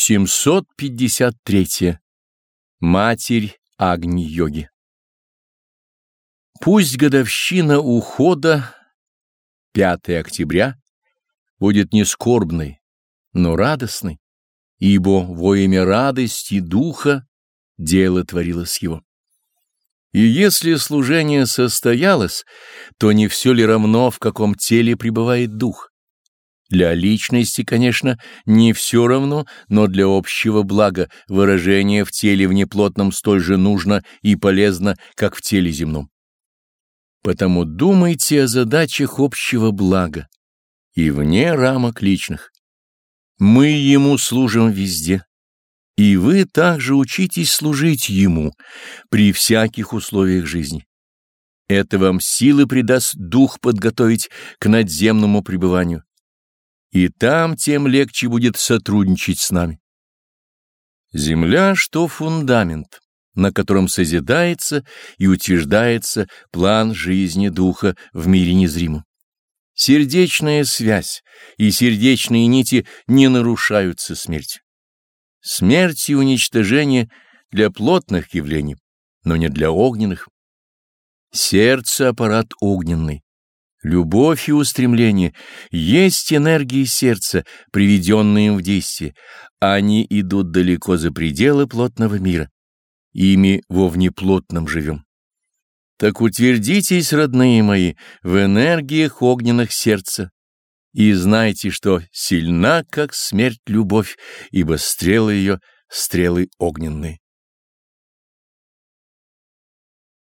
753. Матерь Агни-йоги Пусть годовщина ухода, 5 октября, будет не скорбной, но радостной, ибо во имя радости духа дело творилось его. И если служение состоялось, то не все ли равно, в каком теле пребывает дух? Для личности, конечно, не все равно, но для общего блага выражение в теле внеплотном столь же нужно и полезно, как в теле земном. Потому думайте о задачах общего блага и вне рамок личных. Мы Ему служим везде, и вы также учитесь служить Ему при всяких условиях жизни. Это вам силы придаст дух подготовить к надземному пребыванию и там тем легче будет сотрудничать с нами. Земля, что фундамент, на котором созидается и утверждается план жизни духа в мире незримом. Сердечная связь и сердечные нити не нарушаются смертью. Смерть и уничтожение для плотных явлений, но не для огненных. Сердце — аппарат огненный. Любовь и устремление есть энергии сердца, приведенные им в действие. Они идут далеко за пределы плотного мира. Ими во внеплотном живем. Так утвердитесь, родные мои, в энергиях огненных сердца, и знайте, что сильна, как смерть, любовь, ибо стрелы ее — стрелы огненные.